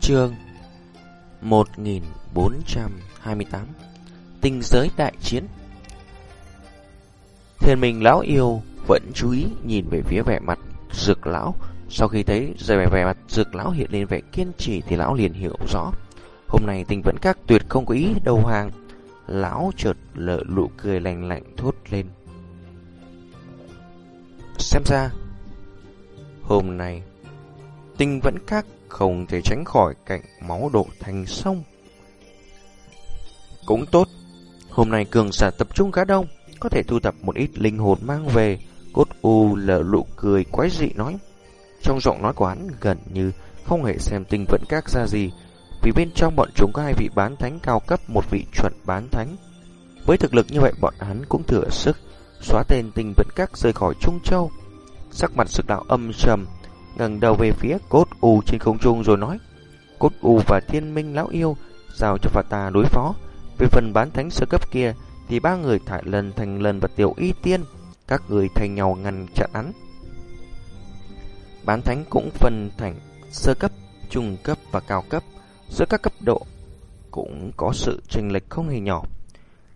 Chương 1428 Tinh giới đại chiến Thiên mình lão yêu vẫn chú ý nhìn về phía vẻ mặt dược lão. Sau khi thấy rời vẻ mặt dược lão hiện lên vẻ kiên trì thì lão liền hiểu rõ. Hôm nay tình vẫn các tuyệt không có ý đầu hàng. Lão chợt lỡ lụ cười lành lạnh thốt lên. Xem ra, hôm nay tinh vẫn các không thể tránh khỏi cảnh máu đổ thành sông. Cũng tốt, hôm nay cường giả tập trung khá đông, có thể thu thập một ít linh hồn mang về. Cốt u lở lụ cười quái dị nói. Trong giọng nói của hắn gần như không hề xem tinh vẫn các ra gì, vì bên trong bọn chúng có hai vị bán thánh cao cấp, một vị chuẩn bán thánh. Với thực lực như vậy bọn hắn cũng thừa sức xóa tên tinh vẫn các rời khỏi Trung Châu. Sắc mặt sực đạo âm trầm, ngẩng đầu về phía cốt u trên không trung rồi nói, cốt u và thiên minh lão yêu giao cho phạt ta đối phó. Về phần bán thánh sơ cấp kia, thì ba người thải lần thành lần và tiểu y tiên, các người thay nhau ngăn chặn hắn. Bán thánh cũng phân thành sơ cấp, trung cấp và cao cấp. Giữa các cấp độ cũng có sự chênh lệch không hề nhỏ.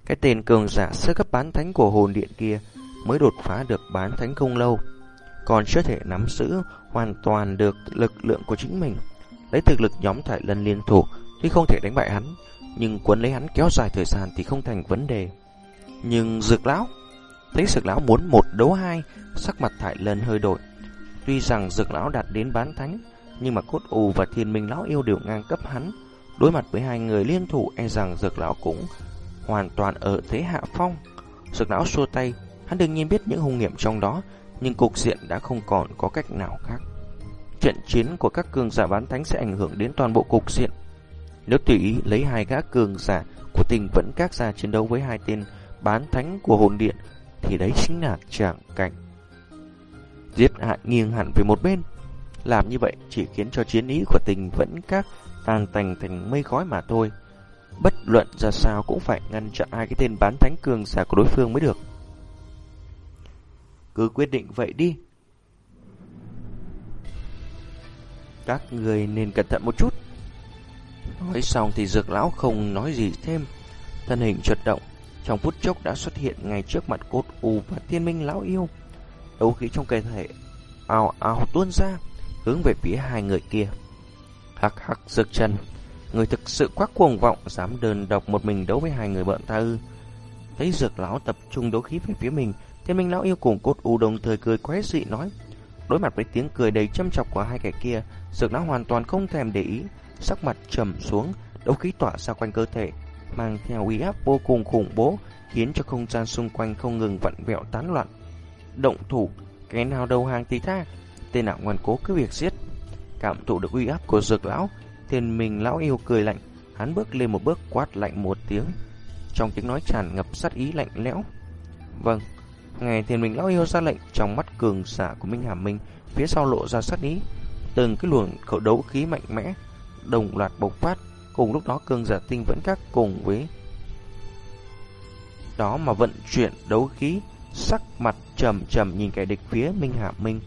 Cái tên cường giả sơ cấp bán thánh của hồn điện kia mới đột phá được bán thánh không lâu còn chưa thể nắm giữ hoàn toàn được lực lượng của chính mình. Lấy thực lực nhóm thải lân liên thủ thì không thể đánh bại hắn, nhưng quấn lấy hắn kéo dài thời gian thì không thành vấn đề. Nhưng dược lão, thấy dược lão muốn một đấu hai, sắc mặt thải lân hơi đổi. Tuy rằng dược lão đạt đến bán thánh, nhưng mà cốt ù và thiên minh lão yêu đều ngang cấp hắn. Đối mặt với hai người liên thủ e rằng dược lão cũng hoàn toàn ở thế hạ phong. Dược lão xua tay, hắn đương nhiên biết những hung nghiệm trong đó, nhưng cục diện đã không còn có cách nào khác. Trận chiến của các cường giả bán thánh sẽ ảnh hưởng đến toàn bộ cục diện. Nếu tùy ý lấy hai gã cường giả của tình vẫn các ra chiến đấu với hai tên bán thánh của hồn điện, thì đấy chính là trạng cảnh. Giết hại nghiêng hẳn về một bên. Làm như vậy chỉ khiến cho chiến ý của tình vẫn các tan tành thành mây khói mà thôi. Bất luận ra sao cũng phải ngăn chặn hai cái tên bán thánh cường giả của đối phương mới được. Cứ quyết định vậy đi. Các người nên cẩn thận một chút. Nói xong thì dược lão không nói gì thêm. Thân hình chợt động, trong phút chốc đã xuất hiện ngay trước mặt cốt u và thiên minh lão yêu. Đấu khí trong cơ thể ào ào tuôn ra, hướng về phía hai người kia. Hắc hắc dược chân, người thực sự quá cuồng vọng, dám đơn độc một mình đấu với hai người bọn ta ư. Thấy dược lão tập trung đấu khí về phía mình, Thiên minh lão yêu cùng cốt u đồng thời cười quái dị nói. Đối mặt với tiếng cười đầy châm chọc của hai kẻ kia, dược lão hoàn toàn không thèm để ý, sắc mặt trầm xuống, đấu khí tỏa ra quanh cơ thể, mang theo uy áp vô cùng khủng bố, khiến cho không gian xung quanh không ngừng vặn vẹo tán loạn. Động thủ, cái nào đầu hàng thì tha, tên nào ngoan cố cứ việc giết. Cảm thụ được uy áp của dược lão, thiên minh lão yêu cười lạnh, hắn bước lên một bước quát lạnh một tiếng. Trong tiếng nói tràn ngập sát ý lạnh lẽo. Vâng, Ngày thiền mình lão yêu ra lệnh trong mắt cường giả của Minh Hà Minh, phía sau lộ ra sát ý. Từng cái luồng khẩu đấu khí mạnh mẽ, đồng loạt bộc phát, cùng lúc đó cường giả tinh vẫn các cùng với đó mà vận chuyển đấu khí, sắc mặt trầm trầm nhìn kẻ địch phía Minh Hà Minh.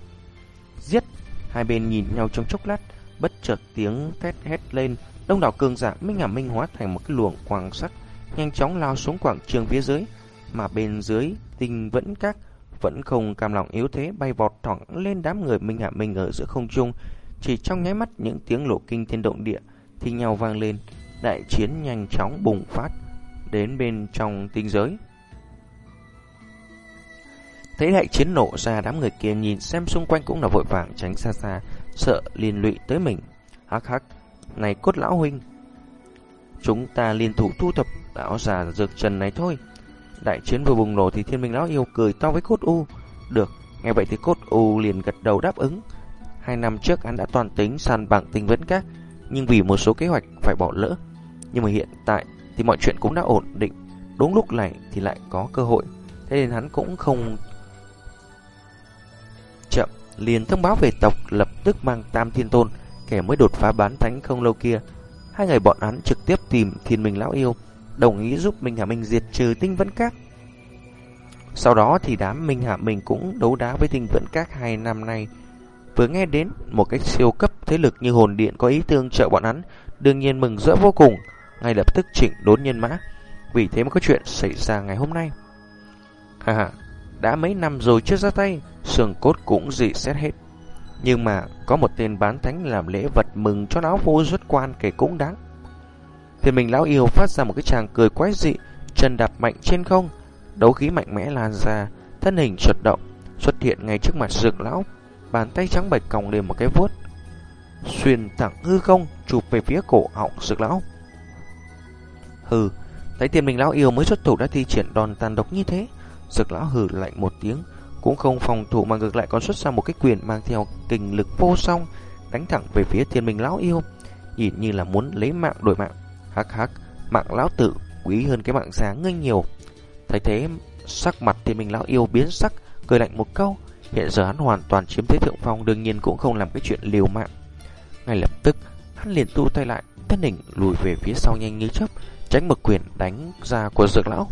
Giết! Hai bên nhìn nhau trong chốc lát, bất chợt tiếng thét hét lên, đông đảo cường giả Minh Hà Minh hóa thành một cái luồng quang sắc, nhanh chóng lao xuống quảng trường phía dưới mà bên dưới tinh vẫn các vẫn không cam lòng yếu thế bay vọt thẳng lên đám người Minh Hạ Minh ở giữa không trung. Chỉ trong nháy mắt những tiếng lộ kinh thiên động địa thì nhau vang lên, đại chiến nhanh chóng bùng phát đến bên trong tinh giới. Thấy đại chiến nổ ra đám người kia nhìn xem xung quanh cũng là vội vàng tránh xa xa, sợ liên lụy tới mình. Hắc hắc, này cốt lão huynh, chúng ta liên thủ thu thập lão già dược trần này thôi. Đại chiến vừa bùng nổ thì thiên minh lão yêu cười to với cốt u. Được, nghe vậy thì cốt u liền gật đầu đáp ứng. Hai năm trước hắn đã toàn tính sàn bằng tình vấn các, nhưng vì một số kế hoạch phải bỏ lỡ. Nhưng mà hiện tại thì mọi chuyện cũng đã ổn định. Đúng lúc này thì lại có cơ hội. Thế nên hắn cũng không chậm liền thông báo về tộc lập tức mang Tam Thiên Tôn, kẻ mới đột phá bán thánh không lâu kia. Hai người bọn hắn trực tiếp tìm Thiên Minh lão yêu đồng ý giúp Minh Hà Minh diệt trừ tinh vẫn các. Sau đó thì đám Minh hạ Minh cũng đấu đá với tinh vẫn các hai năm nay. Vừa nghe đến một cách siêu cấp thế lực như hồn điện có ý tương trợ bọn hắn, đương nhiên mừng rỡ vô cùng, ngay lập tức chỉnh đốn nhân mã. Vì thế mới có chuyện xảy ra ngày hôm nay. Ha ha, đã mấy năm rồi chưa ra tay, sườn cốt cũng dị xét hết. Nhưng mà có một tên bán thánh làm lễ vật mừng cho lão vô xuất quan kể cũng đáng. Thì mình lão yêu phát ra một cái tràng cười quái dị, chân đạp mạnh trên không, đấu khí mạnh mẽ lan ra, thân hình chợt động, xuất hiện ngay trước mặt dược lão, bàn tay trắng bạch còng lên một cái vuốt, xuyên thẳng hư không, chụp về phía cổ họng dược lão. Hừ, thấy tiền mình lão yêu mới xuất thủ đã thi triển đòn tàn độc như thế, dược lão hừ lạnh một tiếng, cũng không phòng thủ mà ngược lại còn xuất ra một cái quyền mang theo kình lực vô song, đánh thẳng về phía thiên minh lão yêu, nhìn như là muốn lấy mạng đổi mạng. Hắc hắc, mạng lão tử quý hơn cái mạng sáng ngươi nhiều. Thấy thế, sắc mặt thì mình lão yêu biến sắc, cười lạnh một câu. Hiện giờ hắn hoàn toàn chiếm thế thượng phong, đương nhiên cũng không làm cái chuyện liều mạng. Ngay lập tức, hắn liền tu tay lại, thân hình lùi về phía sau nhanh như chớp, tránh một quyền đánh ra của dược lão.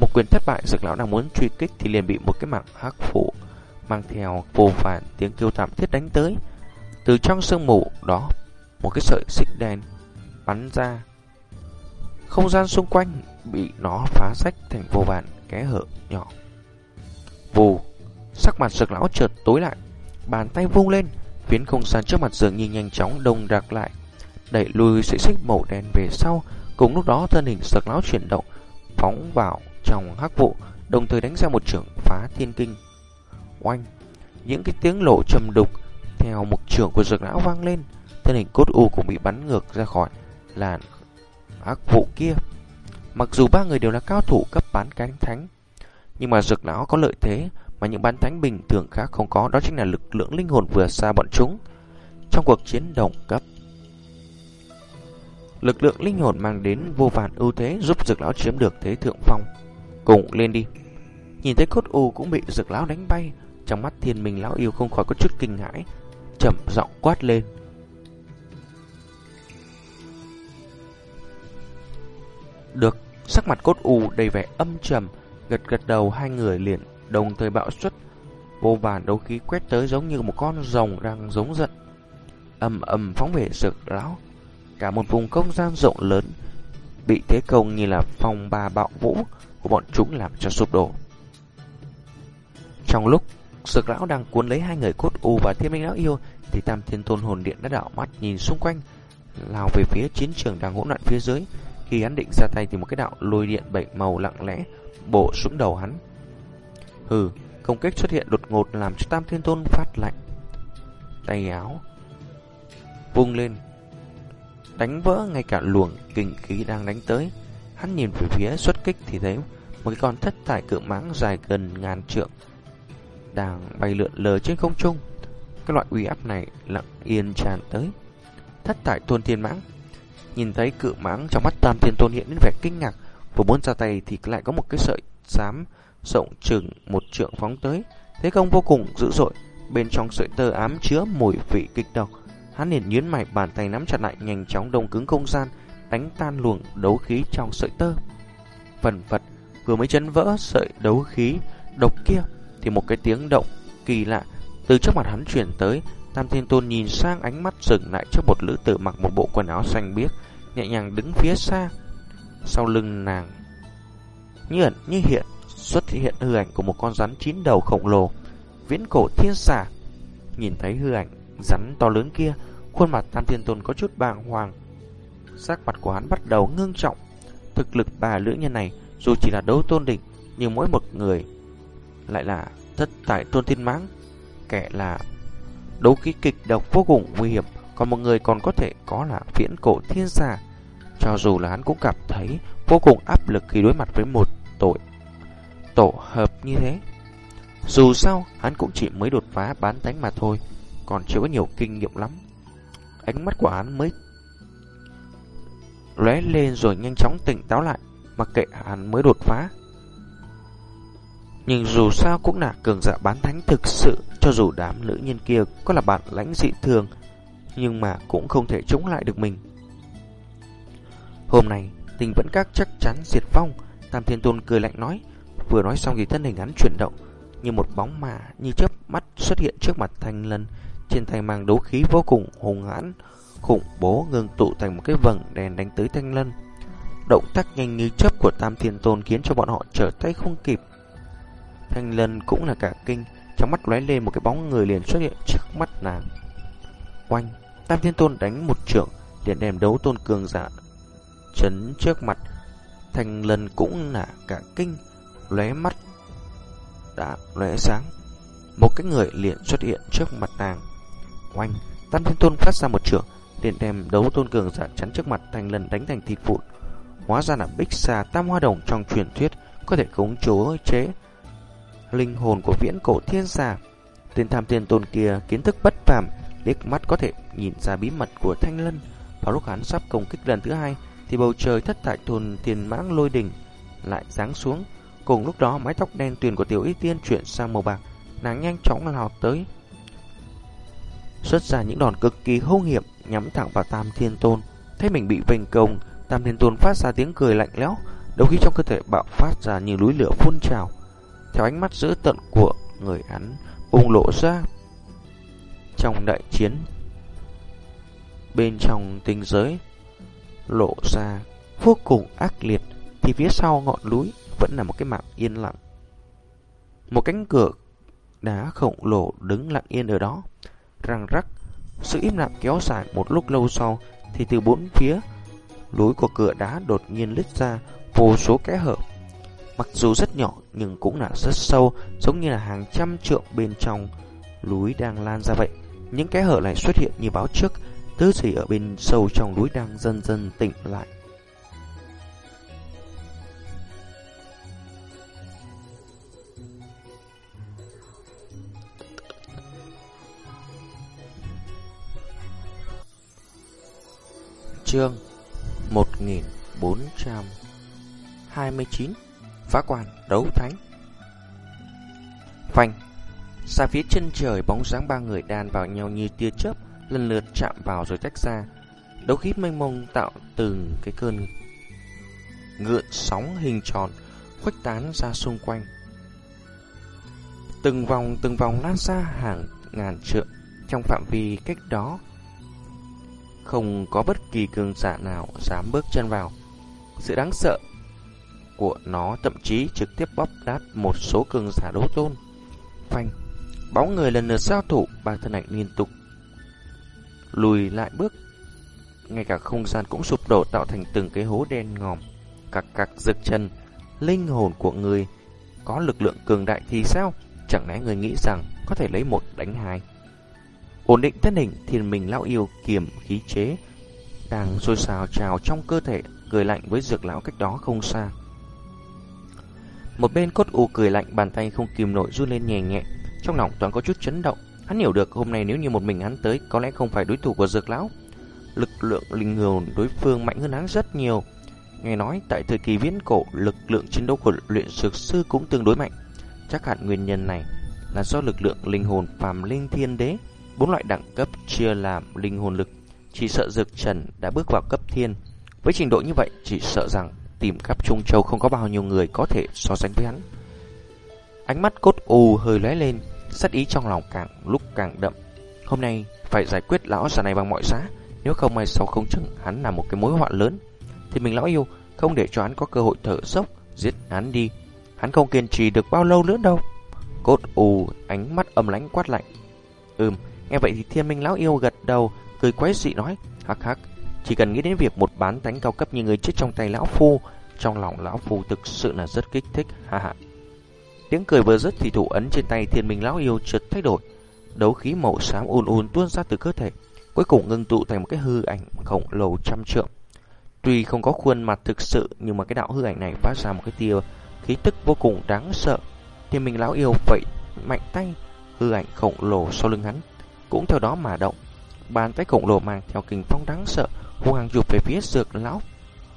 Một quyền thất bại, dược lão đang muốn truy kích thì liền bị một cái mạng hắc phụ mang theo vô vàn tiếng kêu thảm thiết đánh tới. Từ trong sương mù đó, một cái sợi xích đen bắn ra. Không gian xung quanh bị nó phá rách thành vô vàn kẽ hở nhỏ. Vù, sắc mặt sực lão chợt tối lại, bàn tay vung lên, phiến không gian trước mặt dường như nhanh chóng đông đặc lại, đẩy lùi sợi xích màu đen về sau. Cùng lúc đó thân hình sực lão chuyển động, phóng vào trong hắc vụ, đồng thời đánh ra một trưởng phá thiên kinh. Oanh! Những cái tiếng lộ trầm đục theo một trưởng của sực lão vang lên, thân hình cốt u cũng bị bắn ngược ra khỏi làn Ác vụ kia. Mặc dù ba người đều là cao thủ cấp bán cánh thánh, nhưng mà dược lão có lợi thế mà những bán thánh bình thường khác không có, đó chính là lực lượng linh hồn vừa xa bọn chúng. Trong cuộc chiến đồng cấp, lực lượng linh hồn mang đến vô vàn ưu thế giúp dược lão chiếm được thế thượng phong. Cùng lên đi. Nhìn thấy cốt u cũng bị dược lão đánh bay, trong mắt thiên minh lão yêu không khỏi có chút kinh hãi, chậm giọng quát lên. Được, sắc mặt cốt u đầy vẻ âm trầm, gật gật đầu hai người liền đồng thời bạo xuất, vô vàn đấu khí quét tới giống như một con rồng đang giống giận. Ầm ầm phóng về sực lão, cả một vùng không gian rộng lớn bị thế công như là phong ba bạo vũ của bọn chúng làm cho sụp đổ. Trong lúc Sực lão đang cuốn lấy hai người cốt u và thiên minh lão yêu thì tam thiên tôn hồn điện đã đảo mắt nhìn xung quanh lao về phía chiến trường đang hỗn loạn phía dưới khi hắn định ra tay thì một cái đạo lôi điện bảy màu lặng lẽ bổ xuống đầu hắn hừ công kích xuất hiện đột ngột làm cho tam thiên tôn phát lạnh tay áo vung lên, đánh vỡ ngay cả luồng kinh khí đang đánh tới hắn nhìn về phía xuất kích thì thấy một cái con thất thải cự mãng dài gần ngàn trượng đang bay lượn lờ trên không trung. Cái loại uy áp này lặng yên tràn tới. Thất thải tuôn thiên mãng. Nhìn thấy cự mãng trong mắt tam thiên tôn hiện đến vẻ kinh ngạc. Vừa muốn ra tay thì lại có một cái sợi xám rộng chừng một trượng phóng tới. Thế công vô cùng dữ dội. Bên trong sợi tơ ám chứa mùi vị kịch độc. Hắn liền nhuyễn mày bàn tay nắm chặt lại nhanh chóng đông cứng không gian, đánh tan luồng đấu khí trong sợi tơ. Phần phật vừa mới chấn vỡ sợi đấu khí độc kia thì một cái tiếng động kỳ lạ từ trước mặt hắn truyền tới. Tam Thiên Tôn nhìn sang ánh mắt dừng lại trước một nữ tử mặc một bộ quần áo xanh biếc, nhẹ nhàng đứng phía xa. Sau lưng nàng, như ẩn như hiện, xuất hiện hư ảnh của một con rắn chín đầu khổng lồ, viễn cổ thiên xà. Nhìn thấy hư ảnh rắn to lớn kia, khuôn mặt Tam Thiên Tôn có chút bàng hoàng. Sắc mặt của hắn bắt đầu ngưng trọng. Thực lực bà lữ nhân này, dù chỉ là đấu tôn đỉnh, nhưng mỗi một người lại là thất tại tôn thiên mãng, kẻ là đấu khí kịch độc vô cùng nguy hiểm, còn một người còn có thể có là viễn cổ thiên xà. Cho dù là hắn cũng cảm thấy vô cùng áp lực khi đối mặt với một tội tổ hợp như thế. Dù sao, hắn cũng chỉ mới đột phá bán tánh mà thôi, còn chưa có nhiều kinh nghiệm lắm. Ánh mắt của hắn mới lóe lên rồi nhanh chóng tỉnh táo lại, mặc kệ hắn mới đột phá. Nhưng dù sao cũng là cường giả bán thánh thực sự Cho dù đám nữ nhân kia có là bạn lãnh dị thường Nhưng mà cũng không thể chống lại được mình Hôm nay tình vẫn các chắc chắn diệt vong Tam Thiên Tôn cười lạnh nói Vừa nói xong thì thân hình hắn chuyển động Như một bóng mà như chớp mắt xuất hiện trước mặt Thanh Lân trên tay mang đấu khí vô cùng hùng hãn, khủng bố ngưng tụ thành một cái vầng đèn đánh tới Thanh Lân. Động tác nhanh như chớp của Tam Thiên Tôn khiến cho bọn họ trở tay không kịp. Thanh Lân cũng là cả kinh, trong mắt lóe lên một cái bóng người liền xuất hiện trước mắt nàng. Oanh, Tam Thiên Tôn đánh một trượng, liền đem đấu tôn cường giả chấn trước mặt. Thanh Lân cũng là cả kinh, lóe mắt đã lóe sáng. Một cái người liền xuất hiện trước mặt nàng. Oanh, Tam Thiên Tôn phát ra một trượng, liền đem đấu tôn cường giả chắn trước mặt Thanh Lân đánh thành thịt vụn. Hóa ra là bích xà tam hoa đồng trong truyền thuyết có thể khống chúa chế linh hồn của viễn cổ thiên giả. Tên tham thiên tôn kia kiến thức bất phàm, liếc mắt có thể nhìn ra bí mật của Thanh Lân. Vào lúc hắn sắp công kích lần thứ hai, thì bầu trời thất tại thôn tiền mãng lôi đỉnh lại giáng xuống. Cùng lúc đó, mái tóc đen tuyền của tiểu y tiên chuyển sang màu bạc, nàng nhanh chóng lao tới. Xuất ra những đòn cực kỳ hung hiểm nhắm thẳng vào Tam Thiên Tôn. Thấy mình bị vây công, Tam Thiên Tôn phát ra tiếng cười lạnh lẽo, đầu khí trong cơ thể bạo phát ra như núi lửa phun trào. Theo ánh mắt dữ tận của người hắn bùng lộ ra trong đại chiến bên trong tinh giới lộ ra vô cùng ác liệt thì phía sau ngọn núi vẫn là một cái mạng yên lặng. Một cánh cửa đá khổng lồ đứng lặng yên ở đó, răng rắc. Sự im lặng kéo dài một lúc lâu sau thì từ bốn phía lối của cửa đá đột nhiên lít ra vô số kẽ hở. Mặc dù rất nhỏ nhưng cũng là rất sâu, giống như là hàng trăm trượng bên trong núi đang lan ra vậy. Những cái hở này xuất hiện như báo trước, thứ gì ở bên sâu trong núi đang dần dần tỉnh lại. Chương 1429 Phá quan, đấu thánh. Phanh. Xa phía chân trời, bóng dáng ba người đan vào nhau như tia chớp, Lần lượt chạm vào rồi tách ra. Đấu khí mênh mông tạo từng cái cơn Ngượn sóng hình tròn, Khuếch tán ra xung quanh. Từng vòng từng vòng lan xa hàng ngàn trượng, Trong phạm vi cách đó Không có bất kỳ cường giả nào dám bước chân vào. Sự đáng sợ của nó thậm chí trực tiếp bóp nát một số cường giả đấu tôn. Phanh, bóng người lần lượt giao thủ, ba thân ảnh liên tục lùi lại bước. Ngay cả không gian cũng sụp đổ tạo thành từng cái hố đen ngòm, cặc cặc rực chân, linh hồn của người có lực lượng cường đại thì sao? Chẳng lẽ người nghĩ rằng có thể lấy một đánh hai? Ổn định thân hình, thiên mình lão yêu kiềm khí chế đang sôi xào trào trong cơ thể, cười lạnh với dược lão cách đó không xa. Một bên cốt u cười lạnh, bàn tay không kìm nổi run lên nhẹ nhẹ. Trong lòng toàn có chút chấn động. Hắn hiểu được hôm nay nếu như một mình hắn tới, Có lẽ không phải đối thủ của dược lão. Lực lượng linh hồn đối phương mạnh hơn hắn rất nhiều. Nghe nói, tại thời kỳ viễn cổ, Lực lượng chiến đấu của luyện dược sư cũng tương đối mạnh. Chắc hẳn nguyên nhân này Là do lực lượng linh hồn phàm linh thiên đế, Bốn loại đẳng cấp chia làm linh hồn lực. Chỉ sợ dược trần đã bước vào cấp thiên. Với trình độ như vậy, Chỉ sợ rằng tìm khắp Trung Châu không có bao nhiêu người có thể so sánh với hắn. Ánh mắt cốt u hơi lóe lên, sát ý trong lòng càng lúc càng đậm. Hôm nay phải giải quyết lão già này bằng mọi giá, nếu không mai sau không chừng hắn là một cái mối họa lớn. Thì mình lão yêu không để cho hắn có cơ hội thở sốc, giết hắn đi. Hắn không kiên trì được bao lâu nữa đâu. Cốt u ánh mắt âm lánh quát lạnh. Ừm, nghe vậy thì thiên minh lão yêu gật đầu, cười quái dị nói, hắc hắc, chỉ cần nghĩ đến việc một bán thánh cao cấp như người chết trong tay lão phu, trong lòng lão phu thực sự là rất kích thích, ha ha. Tiếng cười vừa dứt thì thủ ấn trên tay thiên minh lão yêu chợt thay đổi, đấu khí màu xám ùn ùn tuôn ra từ cơ thể, cuối cùng ngưng tụ thành một cái hư ảnh khổng lồ trăm trượng. Tuy không có khuôn mặt thực sự nhưng mà cái đạo hư ảnh này phát ra một cái tia khí tức vô cùng đáng sợ. Thiên minh lão yêu vậy mạnh tay, hư ảnh khổng lồ sau lưng hắn cũng theo đó mà động. Bàn tay khổng lồ mang theo kinh phong đáng sợ Hoàng dục chụp về phía dược lão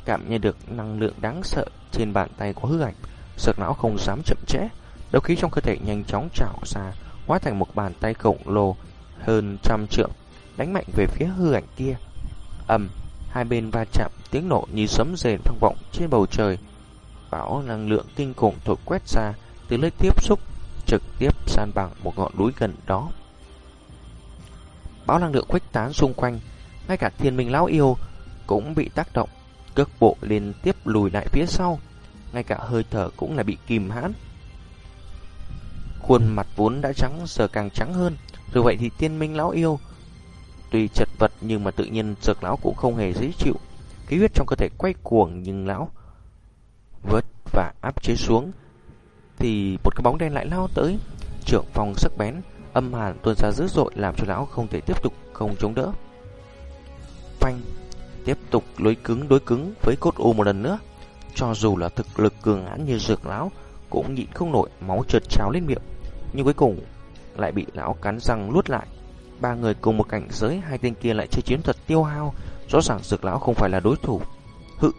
cảm nhận được năng lượng đáng sợ trên bàn tay của hư ảnh. Dược lão không dám chậm trễ đấu khí trong cơ thể nhanh chóng trào ra hóa thành một bàn tay khổng lồ hơn trăm trượng đánh mạnh về phía hư ảnh kia. Ầm hai bên va chạm tiếng nổ như sấm rền vang vọng trên bầu trời. Bão năng lượng kinh khủng thổi quét ra từ nơi tiếp xúc trực tiếp san bằng một ngọn núi gần đó. Bão năng lượng khuếch tán xung quanh, ngay cả thiên minh lão yêu cũng bị tác động, cước bộ liên tiếp lùi lại phía sau, ngay cả hơi thở cũng là bị kìm hãn. Khuôn mặt vốn đã trắng giờ càng trắng hơn, dù vậy thì thiên minh lão yêu tuy chật vật nhưng mà tự nhiên dược lão cũng không hề dễ chịu. Khí huyết trong cơ thể quay cuồng nhưng lão vớt và áp chế xuống thì một cái bóng đen lại lao tới, trưởng phòng sắc bén, âm hàn tuôn ra dữ dội làm cho lão không thể tiếp tục không chống đỡ. Phanh, tiếp tục lối cứng đối cứng với cốt u một lần nữa. Cho dù là thực lực cường hãn như dược lão cũng nhịn không nổi máu trượt trào lên miệng, nhưng cuối cùng lại bị lão cắn răng luốt lại. Ba người cùng một cảnh giới, hai tên kia lại chơi chiến thuật tiêu hao, rõ ràng dược lão không phải là đối thủ. Hự,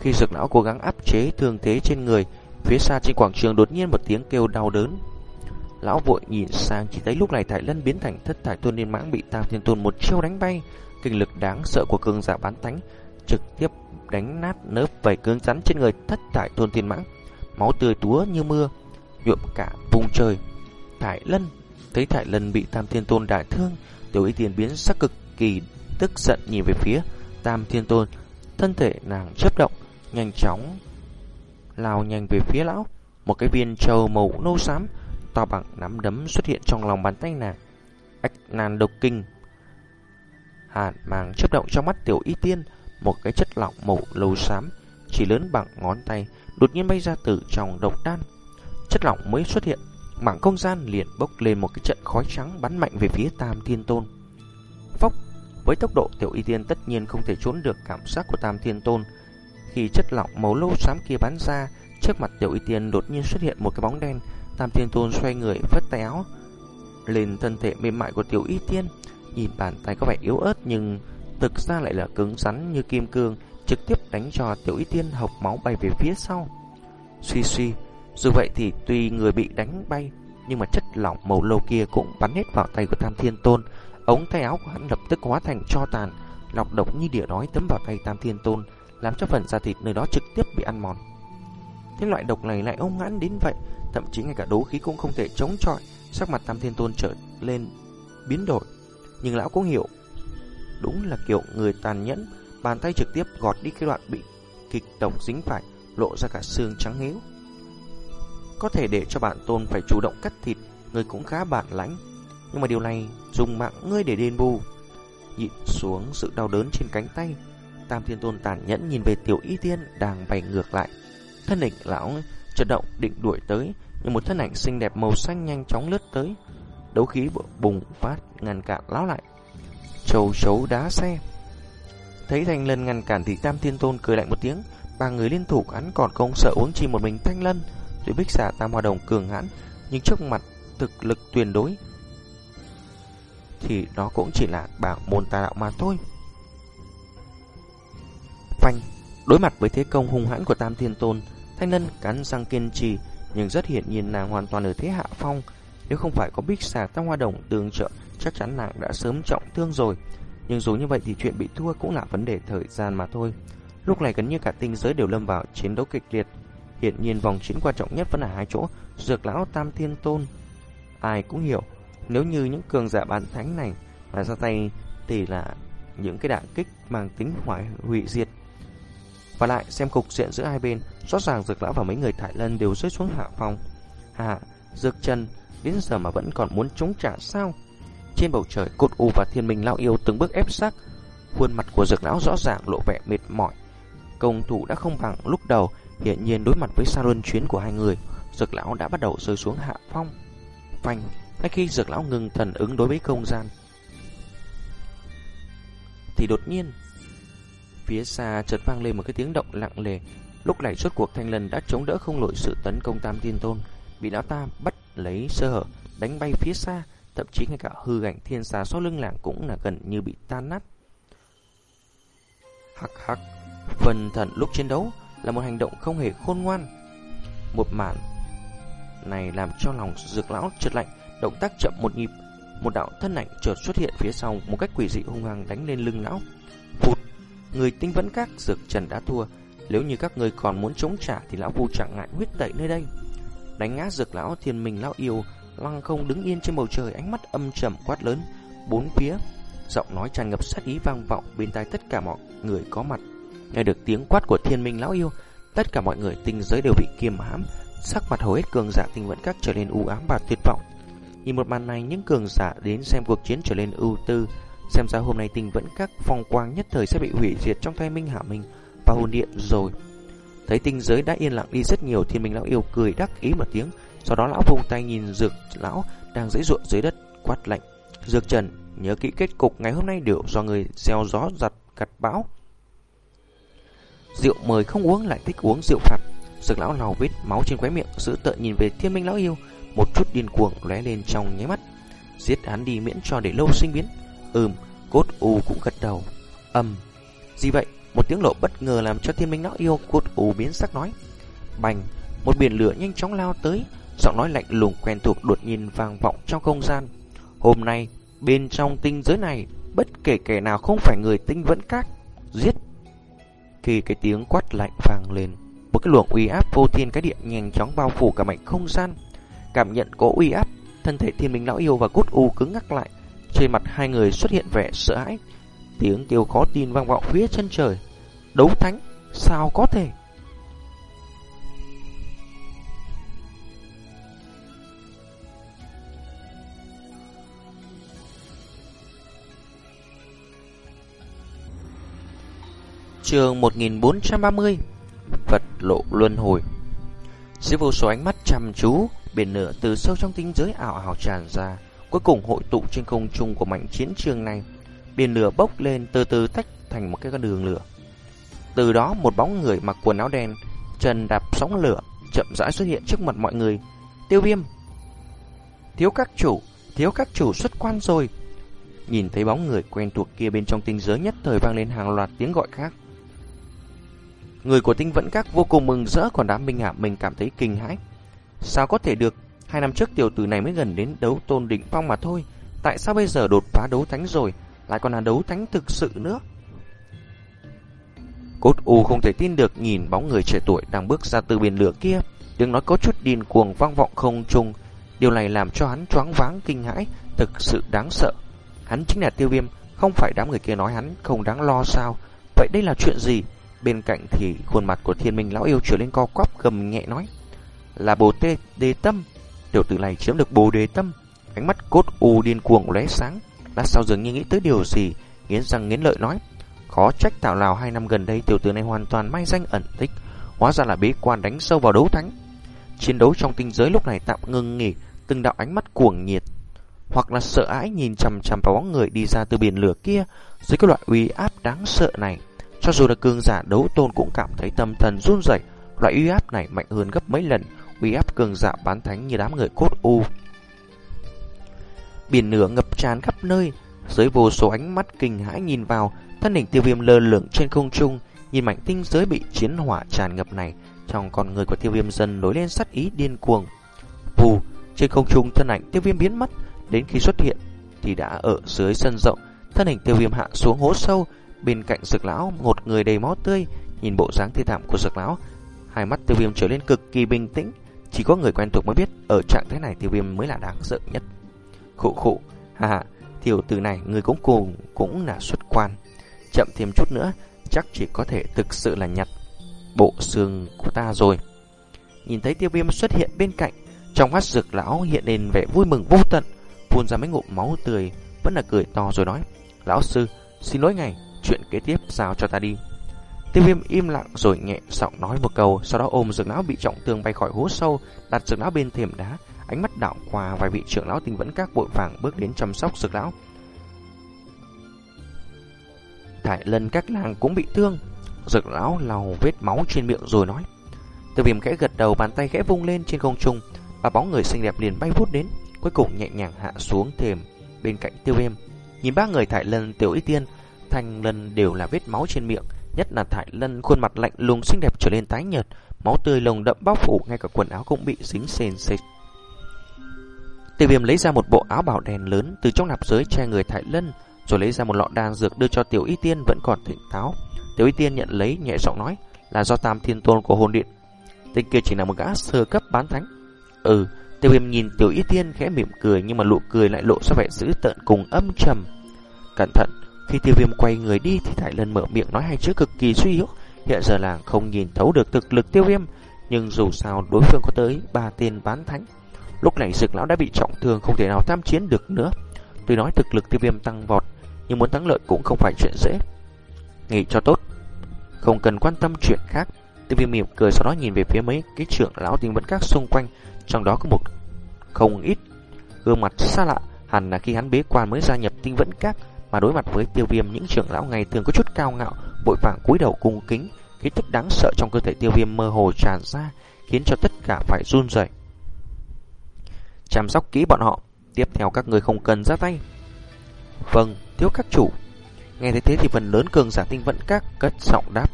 khi dược lão cố gắng áp chế thương thế trên người, phía xa trên quảng trường đột nhiên một tiếng kêu đau đớn. Lão vội nhìn sang chỉ thấy lúc này Thải Lân biến thành thất thải tôn niên mãng bị Tam Thiên Tôn một chiêu đánh bay, kinh lực đáng sợ của cương giả bán thánh trực tiếp đánh nát nớp vảy cứng rắn trên người thất thải thôn thiên mãng, máu tươi túa như mưa, nhuộm cả vùng trời. Thải Lân thấy Thải Lân bị Tam Thiên Tôn đại thương, Tiểu Y Tiền biến sắc cực kỳ tức giận nhìn về phía Tam Thiên Tôn, thân thể nàng chấp động, nhanh chóng lao nhanh về phía lão. Một cái viên châu màu nâu xám to bằng nắm đấm xuất hiện trong lòng bàn tay nàng. Ách nan độc kinh. Hàn màng chớp động trong mắt tiểu y tiên, một cái chất lỏng màu lâu xám chỉ lớn bằng ngón tay đột nhiên bay ra từ trong độc đan. Chất lỏng mới xuất hiện, mảng không gian liền bốc lên một cái trận khói trắng bắn mạnh về phía Tam Thiên Tôn. Phốc, với tốc độ tiểu y tiên tất nhiên không thể trốn được cảm giác của Tam Thiên Tôn. Khi chất lỏng màu lâu xám kia bắn ra, trước mặt tiểu y tiên đột nhiên xuất hiện một cái bóng đen Tam Thiên Tôn xoay người phất tay áo lên thân thể mềm mại của Tiểu Y Tiên, nhìn bàn tay có vẻ yếu ớt nhưng thực ra lại là cứng rắn như kim cương, trực tiếp đánh cho Tiểu Y Tiên hộc máu bay về phía sau. Suy suy, dù vậy thì tuy người bị đánh bay, nhưng mà chất lỏng màu lâu kia cũng bắn hết vào tay của Tam Thiên Tôn. Ống tay áo của hắn lập tức hóa thành cho tàn, lọc độc như địa đói tấm vào tay Tam Thiên Tôn, làm cho phần da thịt nơi đó trực tiếp bị ăn mòn. Thế loại độc này lại ông ngãn đến vậy, thậm chí ngay cả đấu khí cũng không thể chống chọi, sắc mặt Tam Thiên Tôn trở lên biến đổi. Nhưng lão cũng hiểu, đúng là kiểu người tàn nhẫn, bàn tay trực tiếp gọt đi cái đoạn bị kịch độc dính phải, lộ ra cả xương trắng hiếu. Có thể để cho bản tôn phải chủ động cắt thịt, người cũng khá bản lãnh, nhưng mà điều này dùng mạng ngươi để đền bù. Nhịn xuống sự đau đớn trên cánh tay, Tam Thiên Tôn tàn nhẫn nhìn về Tiểu Y Tiên đang bay ngược lại. Thân hình lão chợt động định đuổi tới, nhưng một thân ảnh xinh đẹp màu xanh nhanh chóng lướt tới. Đấu khí bùng phát ngăn cản lão lại. Châu chấu đá xe. Thấy Thanh Lân ngăn cản thì Tam Thiên Tôn cười lạnh một tiếng, ba người liên thủ hắn còn không sợ uống chi một mình Thanh Lân. Tuy bích xả Tam Hoa Đồng cường hãn, nhưng trước mặt thực lực tuyệt đối thì nó cũng chỉ là bảng môn tà đạo mà thôi. Phanh, đối mặt với thế công hung hãn của Tam Thiên Tôn, Thanh Lân cắn răng kiên trì, nhưng rất hiển nhiên nàng hoàn toàn ở thế hạ phong. Nếu không phải có bích xà tam hoa đồng tương trợ, chắc chắn nàng đã sớm trọng thương rồi. Nhưng dù như vậy thì chuyện bị thua cũng là vấn đề thời gian mà thôi. Lúc này gần như cả tinh giới đều lâm vào chiến đấu kịch liệt. Hiện nhiên vòng chiến quan trọng nhất vẫn là hai chỗ, dược lão tam thiên tôn. Ai cũng hiểu, nếu như những cường giả bán thánh này mà ra tay thì là những cái đạn kích mang tính hoại hủy diệt và lại xem cục diện giữa hai bên, rõ ràng Dược Lão và mấy người Thải Lân đều rơi xuống hạ phòng. Hà, Dược Trần, đến giờ mà vẫn còn muốn chống trả sao? Trên bầu trời, Cột U và Thiên Minh Lão Yêu từng bước ép sát. Khuôn mặt của Dược Lão rõ ràng lộ vẻ mệt mỏi. Công thủ đã không bằng lúc đầu, hiện nhiên đối mặt với xa luân chuyến của hai người, Dược Lão đã bắt đầu rơi xuống hạ phong. Phanh, ngay khi Dược Lão ngừng thần ứng đối với không gian, thì đột nhiên Phía xa chợt vang lên một cái tiếng động lặng lề. Lúc này suốt cuộc Thanh Lân đã chống đỡ không nổi sự tấn công Tam Thiên Tôn, bị lão ta bắt lấy sơ hở, đánh bay phía xa, thậm chí ngay cả hư ảnh thiên xà sau lưng nàng cũng là gần như bị tan nát. Hắc hắc, phần thần lúc chiến đấu là một hành động không hề khôn ngoan. Một màn này làm cho lòng dược lão trượt lạnh, động tác chậm một nhịp, một đạo thân ảnh chợt xuất hiện phía sau một cách quỷ dị hung hăng đánh lên lưng lão. Phụt, Người tinh vẫn các dược trần đã thua Nếu như các người còn muốn chống trả Thì lão phu chẳng ngại huyết tẩy nơi đây Đánh ngã dược lão thiên minh lão yêu Lăng không đứng yên trên bầu trời Ánh mắt âm trầm quát lớn Bốn phía Giọng nói tràn ngập sát ý vang vọng bên tai tất cả mọi người có mặt. Nghe được tiếng quát của thiên minh lão yêu, tất cả mọi người tinh giới đều bị kiềm hãm, sắc mặt hầu hết cường giả tinh vẫn các trở nên u ám và tuyệt vọng. Nhìn một màn này, những cường giả đến xem cuộc chiến trở nên ưu tư, xem ra hôm nay tinh vẫn các phong quang nhất thời sẽ bị hủy diệt trong tay Minh Hạ Minh và hồn điện rồi. Thấy tinh giới đã yên lặng đi rất nhiều, thiên minh lão yêu cười đắc ý một tiếng, sau đó lão vung tay nhìn dược lão đang dãy ruộng dưới đất, quát lạnh. Dược trần, nhớ kỹ kết cục ngày hôm nay đều do người gieo gió giặt gặt bão. Rượu mời không uống lại thích uống rượu phạt. Dược lão lau vết máu trên khóe miệng, giữ tợn nhìn về thiên minh lão yêu, một chút điên cuồng lóe lên trong nháy mắt. Giết hắn đi miễn cho để lâu sinh biến. Ừm, cốt u cũng gật đầu. Âm. Gì vậy? Một tiếng lộ bất ngờ làm cho thiên minh lão yêu cốt u biến sắc nói. Bành, một biển lửa nhanh chóng lao tới, giọng nói lạnh lùng quen thuộc đột nhiên vang vọng trong không gian. Hôm nay, bên trong tinh giới này, bất kể kẻ nào không phải người tinh vẫn các, giết. Khi cái tiếng quát lạnh vang lên, một cái luồng uy áp vô thiên cái điện nhanh chóng bao phủ cả mảnh không gian. Cảm nhận có uy áp, thân thể thiên minh lão yêu và cốt u cứng ngắc lại. Trên mặt hai người xuất hiện vẻ sợ hãi. Tiếng kêu khó tin vang vọng phía chân trời. Đấu thánh, sao có thể? Trường 1430 Vật lộ luân hồi. Dưới vô số ánh mắt chăm chú Biển nửa từ sâu trong tinh giới ảo ảo tràn ra Cuối cùng hội tụ trên không trung của mảnh chiến trường này. Biển lửa bốc lên từ từ tách thành một cái con đường lửa. Từ đó một bóng người mặc quần áo đen Chân đạp sóng lửa Chậm rãi xuất hiện trước mặt mọi người Tiêu viêm Thiếu các chủ Thiếu các chủ xuất quan rồi Nhìn thấy bóng người quen thuộc kia bên trong tinh giới nhất thời vang lên hàng loạt tiếng gọi khác Người của tinh vẫn các vô cùng mừng rỡ còn đám minh hạ mình cảm thấy kinh hãi. Sao có thể được? Hai năm trước tiểu tử này mới gần đến đấu tôn đỉnh phong mà thôi. Tại sao bây giờ đột phá đấu thánh rồi, lại còn là đấu thánh thực sự nữa? Cốt U không thể tin được nhìn bóng người trẻ tuổi đang bước ra từ biển lửa kia. Tiếng nói có chút điên cuồng vang vọng không trung. Điều này làm cho hắn choáng váng kinh hãi, thực sự đáng sợ. Hắn chính là tiêu viêm, không phải đám người kia nói hắn không đáng lo sao. Vậy đây là chuyện gì? Bên cạnh thì khuôn mặt của thiên minh lão yêu trở lên co quắp gầm nhẹ nói. Là bồ tê đề tâm. Tiểu tử này chiếm được bồ đề tâm. Ánh mắt cốt u điên cuồng lóe sáng. Lát sau dường như nghĩ tới điều gì, nghiến răng nghiến lợi nói. Khó trách tạo lào hai năm gần đây tiểu tử này hoàn toàn may danh ẩn tích. Hóa ra là bế quan đánh sâu vào đấu thánh. Chiến đấu trong tinh giới lúc này tạm ngừng nghỉ, từng đạo ánh mắt cuồng nhiệt hoặc là sợ ái nhìn chằm chằm vào bóng người đi ra từ biển lửa kia dưới cái loại uy áp đáng sợ này. Cho dù là cường giả đấu tôn cũng cảm thấy tâm thần run rẩy, loại uy áp này mạnh hơn gấp mấy lần uy áp cường giả bán thánh như đám người cốt u. Biển lửa ngập tràn khắp nơi, dưới vô số ánh mắt kinh hãi nhìn vào, thân hình tiêu viêm lơ lửng trên không trung, nhìn mảnh tinh giới bị chiến hỏa tràn ngập này, trong con người của tiêu viêm dần nổi lên sát ý điên cuồng. Vù, trên không trung thân ảnh tiêu viêm biến mất, đến khi xuất hiện thì đã ở dưới sân rộng, thân hình tiêu viêm hạ xuống hố sâu, Bên cạnh dược lão, một người đầy máu tươi, nhìn bộ dáng thi thảm của dược lão, hai mắt tiêu viêm trở lên cực kỳ bình tĩnh. Chỉ có người quen thuộc mới biết, ở trạng thái này tiêu viêm mới là đáng sợ nhất. Khụ khụ, ha ha, tiểu từ này người cũng cùng cũng là xuất quan. Chậm thêm chút nữa, chắc chỉ có thể thực sự là nhặt bộ xương của ta rồi. Nhìn thấy tiêu viêm xuất hiện bên cạnh, trong mắt dược lão hiện lên vẻ vui mừng vô tận, phun ra mấy ngụm máu tươi, vẫn là cười to rồi nói, lão sư, xin lỗi ngài, chuyện kế tiếp giao cho ta đi. Tiêu viêm im lặng rồi nhẹ giọng nói một câu, sau đó ôm dược lão bị trọng thương bay khỏi hố sâu, đặt dược lão bên thềm đá, ánh mắt đảo qua vài vị trưởng lão tinh vẫn các vội vàng bước đến chăm sóc dược lão. Thải lần các làng cũng bị thương, dược lão lau vết máu trên miệng rồi nói. Tiêu viêm khẽ gật đầu bàn tay khẽ vung lên trên không trung, và bóng người xinh đẹp liền bay vút đến, cuối cùng nhẹ nhàng hạ xuống thềm bên cạnh tiêu viêm. Nhìn ba người thải lần tiểu y tiên Thanh Lân đều là vết máu trên miệng, nhất là Thải Lân khuôn mặt lạnh lùng xinh đẹp trở nên tái nhợt, máu tươi lồng đậm bao phủ, ngay cả quần áo cũng bị dính sền sệt. Tiêu Viêm lấy ra một bộ áo bảo đèn lớn từ trong nạp giới che người Thải Lân, rồi lấy ra một lọ đan dược đưa cho Tiểu Y Tiên vẫn còn tỉnh táo. Tiểu Y Tiên nhận lấy nhẹ giọng nói là do Tam Thiên Tôn của hồn điện. Tên kia chỉ là một gã sơ cấp bán thánh. Ừ, Tiêu Viêm nhìn Tiểu Y Tiên khẽ mỉm cười nhưng mà nụ cười lại lộ ra vẻ dữ tợn cùng âm trầm. cẩn thận. Khi tiêu viêm quay người đi thì Thải Lân mở miệng nói hai chữ cực kỳ suy yếu. Hiện giờ làng không nhìn thấu được thực lực tiêu viêm, nhưng dù sao đối phương có tới ba tên bán thánh. Lúc này sực lão đã bị trọng thương không thể nào tham chiến được nữa. Tuy nói thực lực tiêu viêm tăng vọt, nhưng muốn thắng lợi cũng không phải chuyện dễ. nghĩ cho tốt, không cần quan tâm chuyện khác. Tiêu viêm mỉm cười sau đó nhìn về phía mấy cái trưởng lão tinh vẫn các xung quanh, trong đó có một không ít gương mặt xa lạ, hẳn là khi hắn bế quan mới gia nhập tinh vẫn các mà đối mặt với tiêu viêm những trưởng lão ngày thường có chút cao ngạo, vội vàng cúi đầu cung kính, khí tức đáng sợ trong cơ thể tiêu viêm mơ hồ tràn ra, khiến cho tất cả phải run rẩy. Chăm sóc kỹ bọn họ, tiếp theo các người không cần ra tay. Vâng, thiếu các chủ. Nghe thấy thế thì phần lớn cường giả tinh vẫn các cất giọng đáp.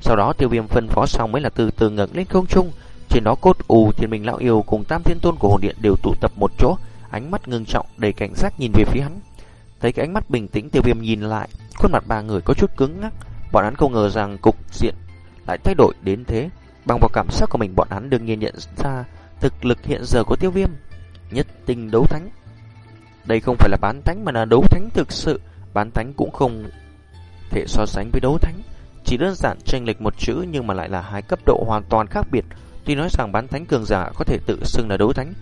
Sau đó tiêu viêm phân phó xong mới là từ từ ngẩng lên không trung. Trên đó cốt ù thiên minh lão yêu cùng tam thiên tôn của hồn điện đều tụ tập một chỗ, ánh mắt ngưng trọng đầy cảnh giác nhìn về phía hắn. Thấy cái ánh mắt bình tĩnh tiêu viêm nhìn lại, khuôn mặt ba người có chút cứng ngắc. Bọn hắn không ngờ rằng cục diện lại thay đổi đến thế. Bằng vào cảm giác của mình bọn hắn đương nhiên nhận ra thực lực hiện giờ của tiêu viêm. Nhất tinh đấu thánh. Đây không phải là bán thánh mà là đấu thánh thực sự. Bán thánh cũng không thể so sánh với đấu thánh. Chỉ đơn giản tranh lệch một chữ nhưng mà lại là hai cấp độ hoàn toàn khác biệt. Tuy nói rằng bán thánh cường giả có thể tự xưng là đấu thánh,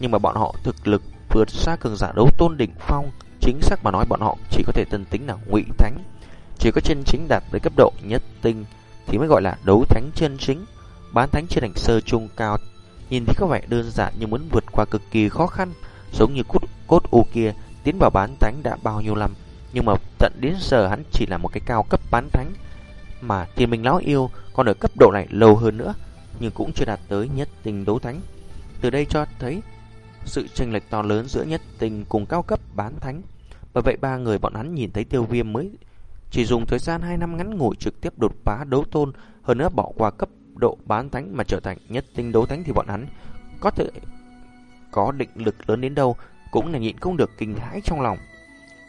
nhưng mà bọn họ thực lực vượt xa cường giả đấu tôn đỉnh phong. Chính xác mà nói bọn họ chỉ có thể tân tính là ngụy thánh. Chỉ có chân chính đạt tới cấp độ nhất tinh thì mới gọi là đấu thánh chân chính. Bán thánh trên ảnh sơ trung cao nhìn thì có vẻ đơn giản nhưng muốn vượt qua cực kỳ khó khăn, giống như cốt cốt u kia tiến vào bán thánh đã bao nhiêu năm, nhưng mà tận đến giờ hắn chỉ là một cái cao cấp bán thánh, mà thiên minh lão yêu còn ở cấp độ này lâu hơn nữa, nhưng cũng chưa đạt tới nhất tình đấu thánh. Từ đây cho thấy sự chênh lệch to lớn giữa nhất tình cùng cao cấp bán thánh. Bởi vậy ba người bọn hắn nhìn thấy tiêu viêm mới chỉ dùng thời gian 2 năm ngắn ngủi trực tiếp đột phá đấu tôn, hơn nữa bỏ qua cấp độ bán thánh mà trở thành nhất tinh đấu thánh thì bọn hắn có thể có định lực lớn đến đâu cũng là nhịn không được kinh hãi trong lòng.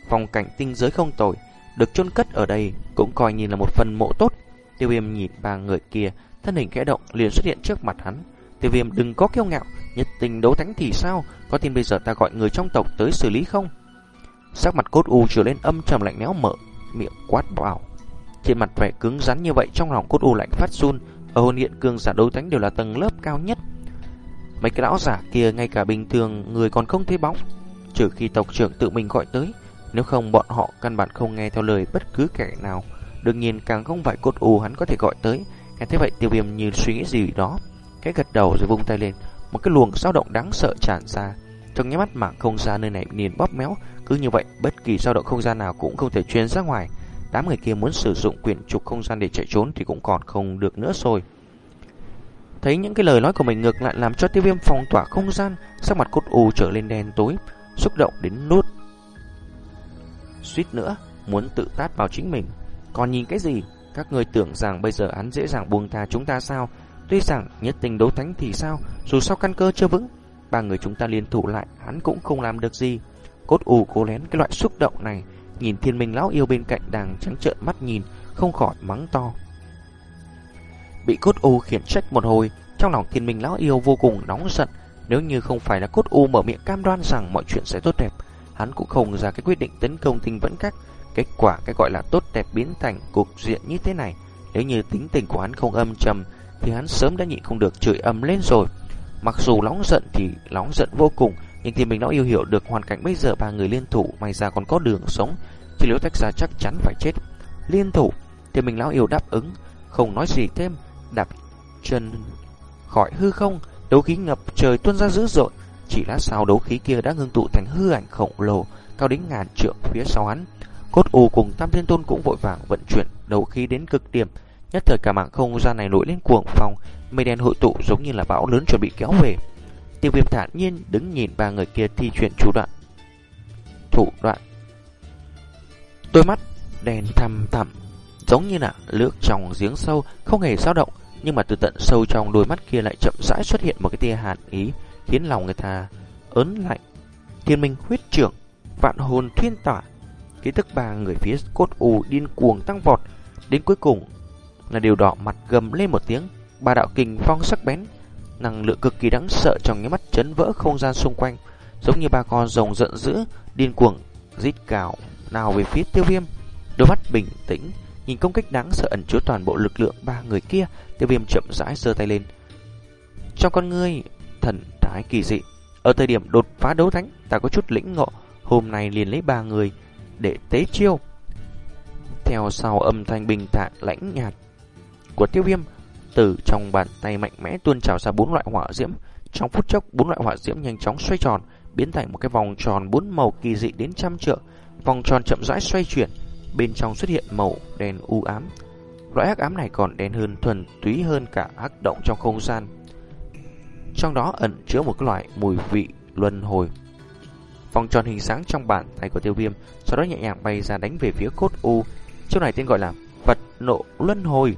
Phong cảnh tinh giới không tồi, được chôn cất ở đây cũng coi như là một phần mộ tốt. Tiêu viêm nhìn ba người kia, thân hình khẽ động liền xuất hiện trước mặt hắn. Tiêu viêm đừng có kiêu ngạo, nhất tình đấu thánh thì sao, có tin bây giờ ta gọi người trong tộc tới xử lý không? Sắc mặt cốt u trở lên âm trầm lạnh lẽo mở, miệng quát bảo. Trên mặt vẻ cứng rắn như vậy trong lòng cốt u lạnh phát run, ở hồn điện cường giả đấu thánh đều là tầng lớp cao nhất. Mấy cái lão giả kia ngay cả bình thường người còn không thấy bóng, trừ khi tộc trưởng tự mình gọi tới, nếu không bọn họ căn bản không nghe theo lời bất cứ kẻ nào. Đương nhiên càng không phải cốt u hắn có thể gọi tới. Nghe thế vậy tiêu viêm như suy nghĩ gì đó, cái gật đầu rồi vung tay lên, một cái luồng dao động đáng sợ tràn ra. Trong nháy mắt mảng không gian nơi này liền bóp méo, cứ như vậy bất kỳ dao động không gian nào cũng không thể truyền ra ngoài. Đám người kia muốn sử dụng quyền trục không gian để chạy trốn thì cũng còn không được nữa rồi. Thấy những cái lời nói của mình ngược lại làm cho tiêu viêm phong tỏa không gian, sắc mặt cốt u trở lên đen tối, xúc động đến nút. Suýt nữa, muốn tự tát vào chính mình. Còn nhìn cái gì? Các người tưởng rằng bây giờ hắn dễ dàng buông tha chúng ta sao? Tuy rằng nhất tình đấu thánh thì sao? Dù sao căn cơ chưa vững, ba người chúng ta liên thủ lại, hắn cũng không làm được gì. Cốt u cố lén cái loại xúc động này, nhìn thiên minh lão yêu bên cạnh đang trắng trợn mắt nhìn, không khỏi mắng to. Bị cốt u khiển trách một hồi, trong lòng thiên minh lão yêu vô cùng nóng giận. Nếu như không phải là cốt u mở miệng cam đoan rằng mọi chuyện sẽ tốt đẹp, hắn cũng không ra cái quyết định tấn công tinh vẫn các. Kết quả cái gọi là tốt đẹp biến thành cục diện như thế này. Nếu như tính tình của hắn không âm trầm, thì hắn sớm đã nhịn không được chửi âm lên rồi. Mặc dù nóng giận thì nóng giận vô cùng, nhưng thì mình đã yêu hiểu được hoàn cảnh bây giờ ba người liên thủ may ra còn có đường sống, chỉ nếu tách ra chắc chắn phải chết. Liên thủ, thì mình lão yêu đáp ứng, không nói gì thêm, đạp chân khỏi hư không, đấu khí ngập trời tuôn ra dữ dội, chỉ lát sau đấu khí kia đã ngưng tụ thành hư ảnh khổng lồ, cao đến ngàn trượng phía sau hắn. Cốt U cùng Tam Thiên Tôn cũng vội vàng vận chuyển đấu khí đến cực điểm, nhất thời cả mạng không gian này nổi lên cuồng phong, mây đen hội tụ giống như là bão lớn chuẩn bị kéo về. Tiêu Viêm thản nhiên đứng nhìn ba người kia thi chuyển chủ đoạn. Thủ đoạn. Đôi mắt đèn thăm thẳm, giống như là lướt trong giếng sâu, không hề dao động, nhưng mà từ tận sâu trong đôi mắt kia lại chậm rãi xuất hiện một cái tia hàn ý, khiến lòng người ta ớn lạnh. Thiên minh huyết trưởng, vạn hồn thiên tỏa, ký tức ba người phía cốt u điên cuồng tăng vọt, đến cuối cùng là điều đỏ mặt gầm lên một tiếng, ba đạo kình phong sắc bén, năng lượng cực kỳ đáng sợ trong những mắt chấn vỡ không gian xung quanh, giống như ba con rồng giận dữ, điên cuồng rít cào nào về phía tiêu viêm. Đôi mắt bình tĩnh, nhìn công kích đáng sợ ẩn chứa toàn bộ lực lượng ba người kia, tiêu viêm chậm rãi giơ tay lên. Trong con ngươi, thần thái kỳ dị. Ở thời điểm đột phá đấu thánh, ta có chút lĩnh ngộ, hôm nay liền lấy ba người để tế chiêu. Theo sau âm thanh bình thản lãnh nhạt của tiêu viêm, từ trong bàn tay mạnh mẽ tuôn trào ra bốn loại hỏa diễm. Trong phút chốc, bốn loại hỏa diễm nhanh chóng xoay tròn, biến thành một cái vòng tròn bốn màu kỳ dị đến trăm trượng. Vòng tròn chậm rãi xoay chuyển, bên trong xuất hiện màu đen u ám. Loại hắc ám này còn đen hơn thuần túy hơn cả hắc động trong không gian. Trong đó ẩn chứa một cái loại mùi vị luân hồi. Vòng tròn hình sáng trong bàn tay của tiêu viêm, sau đó nhẹ nhàng bay ra đánh về phía cốt u. Chiêu này tên gọi là vật nộ luân hồi.